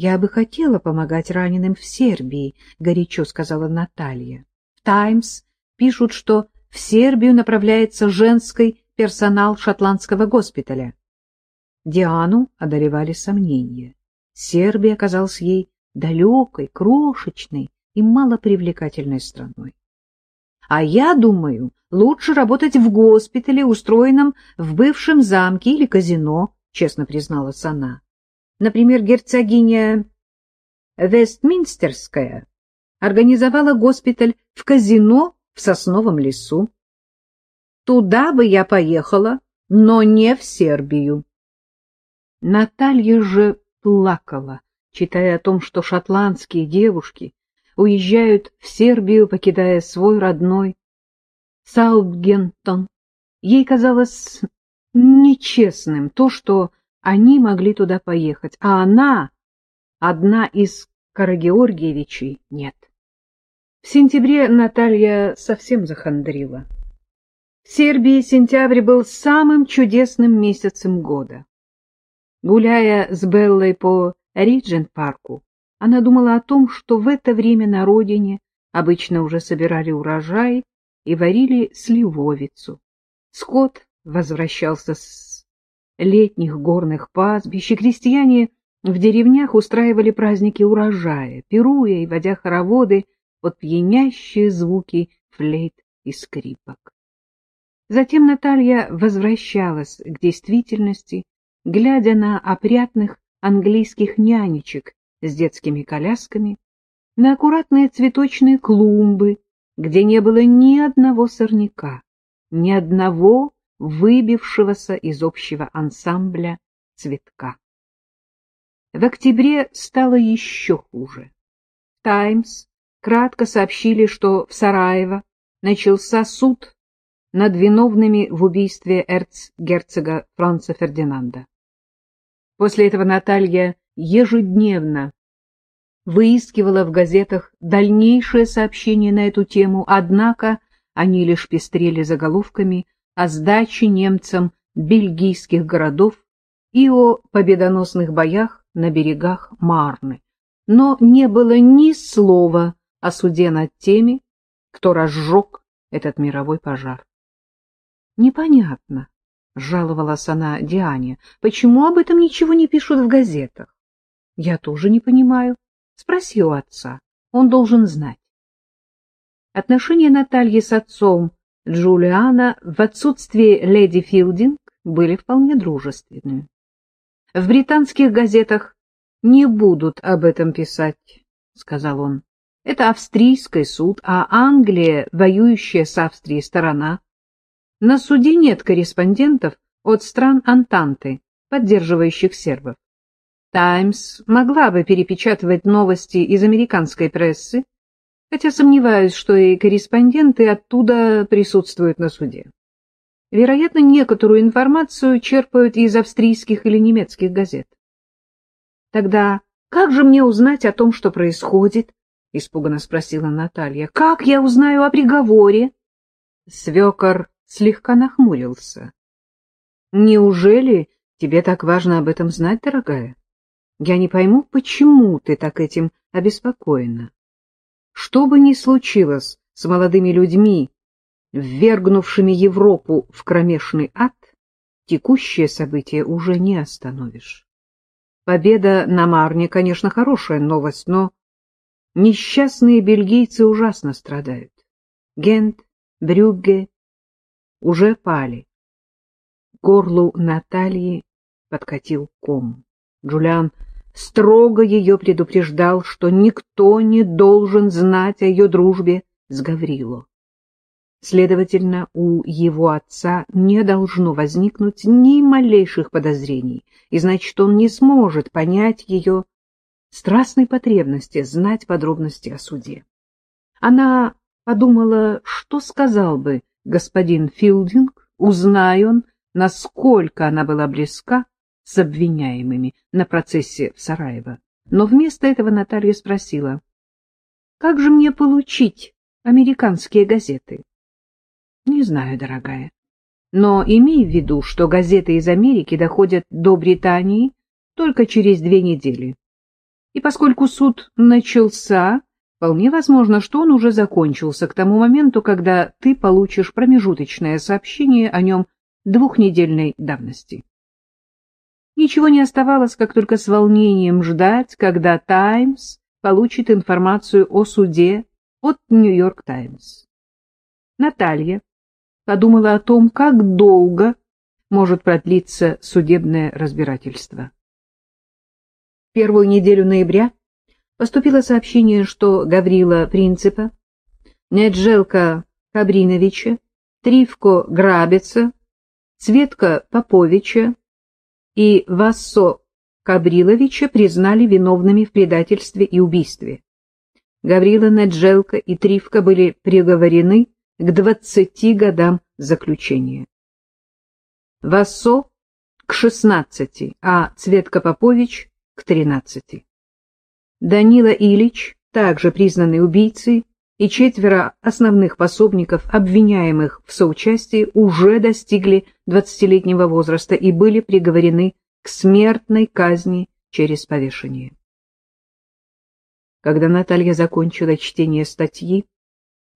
Я бы хотела помогать раненым в Сербии, — горячо сказала Наталья. В «Таймс» пишут, что в Сербию направляется женский персонал шотландского госпиталя. Диану одолевали сомнения. Сербия казалась ей далекой, крошечной и малопривлекательной страной. А я думаю, лучше работать в госпитале, устроенном в бывшем замке или казино, честно призналась она. Например, герцогиня Вестминстерская организовала госпиталь в казино в Сосновом лесу. Туда бы я поехала, но не в Сербию. Наталья же плакала, читая о том, что шотландские девушки уезжают в Сербию, покидая свой родной Саутгемптон. Ей казалось нечестным то, что они могли туда поехать, а она, одна из Карагеоргиевичей, нет. В сентябре Наталья совсем захандрила. В Сербии сентябрь был самым чудесным месяцем года. Гуляя с Беллой по Риджент-парку, она думала о том, что в это время на родине обычно уже собирали урожай и варили сливовицу. Скот возвращался с летних горных пастбищ, и крестьяне в деревнях устраивали праздники урожая, пируя и водя хороводы под пьянящие звуки флейт и скрипок. Затем Наталья возвращалась к действительности, глядя на опрятных английских нянечек с детскими колясками, на аккуратные цветочные клумбы, где не было ни одного сорняка, ни одного выбившегося из общего ансамбля цветка. В октябре стало еще хуже. «Таймс» кратко сообщили, что в Сараево начался суд над виновными в убийстве эрцгерцога Франца Фердинанда. После этого Наталья ежедневно выискивала в газетах дальнейшие сообщения на эту тему, однако они лишь пестрели заголовками о сдаче немцам бельгийских городов и о победоносных боях на берегах Марны. Но не было ни слова о суде над теми, кто разжег этот мировой пожар. Непонятно, — жаловалась она Диане, — почему об этом ничего не пишут в газетах? Я тоже не понимаю. Спроси у отца, он должен знать. Отношения Натальи с отцом Джулиана в отсутствие леди Филдинг были вполне дружественными. В британских газетах не будут об этом писать, — сказал он. Это австрийский суд, а Англия, воюющая с Австрией сторона. На суде нет корреспондентов от стран Антанты, поддерживающих сербов. «Таймс» могла бы перепечатывать новости из американской прессы, хотя сомневаюсь, что и корреспонденты оттуда присутствуют на суде. Вероятно, некоторую информацию черпают из австрийских или немецких газет. Тогда как же мне узнать о том, что происходит? — испуганно спросила Наталья. — Как я узнаю о приговоре? Свекор слегка нахмурился. — Неужели тебе так важно об этом знать, дорогая? Я не пойму, почему ты так этим обеспокоена. Что бы ни случилось с молодыми людьми, ввергнувшими Европу в кромешный ад, текущее событие уже не остановишь. Победа на Марне, конечно, хорошая новость, но несчастные бельгийцы ужасно страдают. Гент, Брюгге уже пали. Горлу Натальи подкатил ком. Джулиан строго ее предупреждал, что никто не должен знать о ее дружбе с Гаврило. Следовательно, у его отца не должно возникнуть ни малейших подозрений, и значит, он не сможет понять ее страстной потребности знать подробности о суде. Она подумала, что сказал бы господин Филдинг, узнай он, насколько она была близка с обвиняемыми на процессе в Сараево. Но вместо этого Наталья спросила, «Как же мне получить американские газеты?» «Не знаю, дорогая. Но имей в виду, что газеты из Америки доходят до Британии только через две недели. И поскольку суд начался, вполне возможно, что он уже закончился к тому моменту, когда ты получишь промежуточное сообщение о нем двухнедельной давности. Ничего не оставалось, как только с волнением ждать, когда «Таймс» получит информацию о суде от «Нью-Йорк Таймс». Наталья подумала о том, как долго может продлиться судебное разбирательство. Первую неделю ноября поступило сообщение, что Гаврила Принципа, Неджелка Кабриновича, Тривко Грабица, Светка Поповича и Вассо Кабриловича признали виновными в предательстве и убийстве. Гаврила Неджелка и Тривка были приговорены к двадцати годам заключения. Вассо к шестнадцати, а Цветка Попович к тринадцати. Данила Ильич, также признанный убийцей, и четверо основных пособников, обвиняемых в соучастии, уже достигли двадцатилетнего возраста и были приговорены к смертной казни через повешение. Когда Наталья закончила чтение статьи,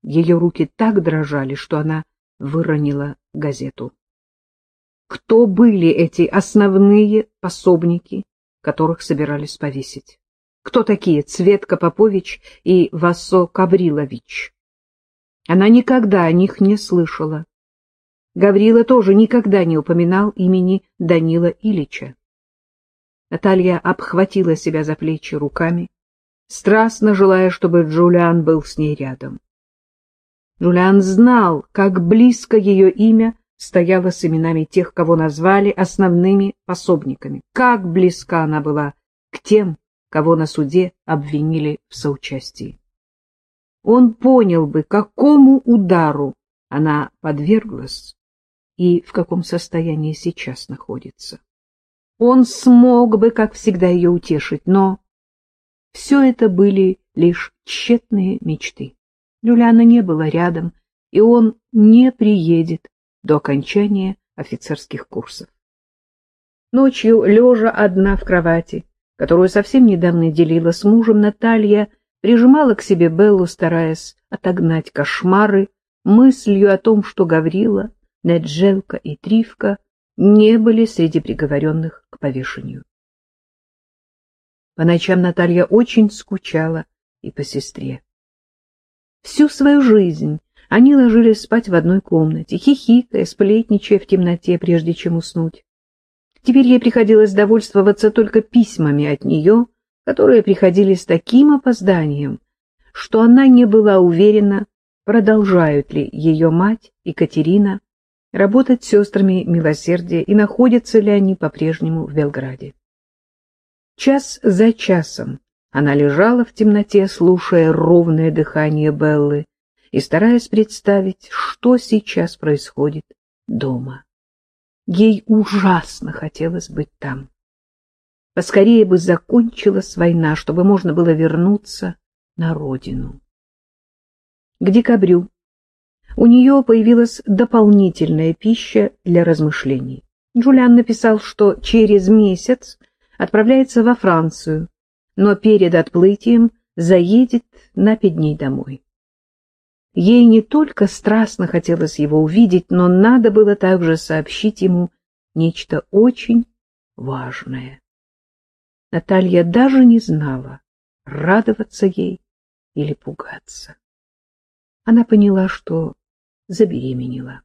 ее руки так дрожали, что она выронила газету. Кто были эти основные пособники, которых собирались повесить? Кто такие Цветка Попович и Васо Каврилович? Она никогда о них не слышала. Гаврила тоже никогда не упоминал имени Данила Ильича. Наталья обхватила себя за плечи руками, страстно желая, чтобы Джулиан был с ней рядом. Джулиан знал, как близко ее имя стояло с именами тех, кого назвали основными пособниками, как близка она была к тем, кого на суде обвинили в соучастии. Он понял бы, какому удару она подверглась и в каком состоянии сейчас находится. Он смог бы, как всегда, ее утешить, но все это были лишь тщетные мечты. Люляна не было рядом, и он не приедет до окончания офицерских курсов. Ночью, лежа одна в кровати, которую совсем недавно делила с мужем, Наталья прижимала к себе Беллу, стараясь отогнать кошмары, мыслью о том, что Гаврила, Неджелка и Тривка не были среди приговоренных к повешению. По ночам Наталья очень скучала и по сестре. Всю свою жизнь они ложились спать в одной комнате, хихикая, сплетничая в темноте, прежде чем уснуть. Теперь ей приходилось довольствоваться только письмами от нее, которые приходили с таким опозданием, что она не была уверена, продолжают ли ее мать и Катерина работать сестрами милосердия и находятся ли они по-прежнему в Белграде. Час за часом она лежала в темноте, слушая ровное дыхание Беллы и стараясь представить, что сейчас происходит дома. Ей ужасно хотелось быть там. Поскорее бы закончилась война, чтобы можно было вернуться на родину. К декабрю у нее появилась дополнительная пища для размышлений. Джулиан написал, что через месяц отправляется во Францию, но перед отплытием заедет на пять дней домой. Ей не только страстно хотелось его увидеть, но надо было также сообщить ему нечто очень важное. Наталья даже не знала, радоваться ей или пугаться. Она поняла, что забеременела.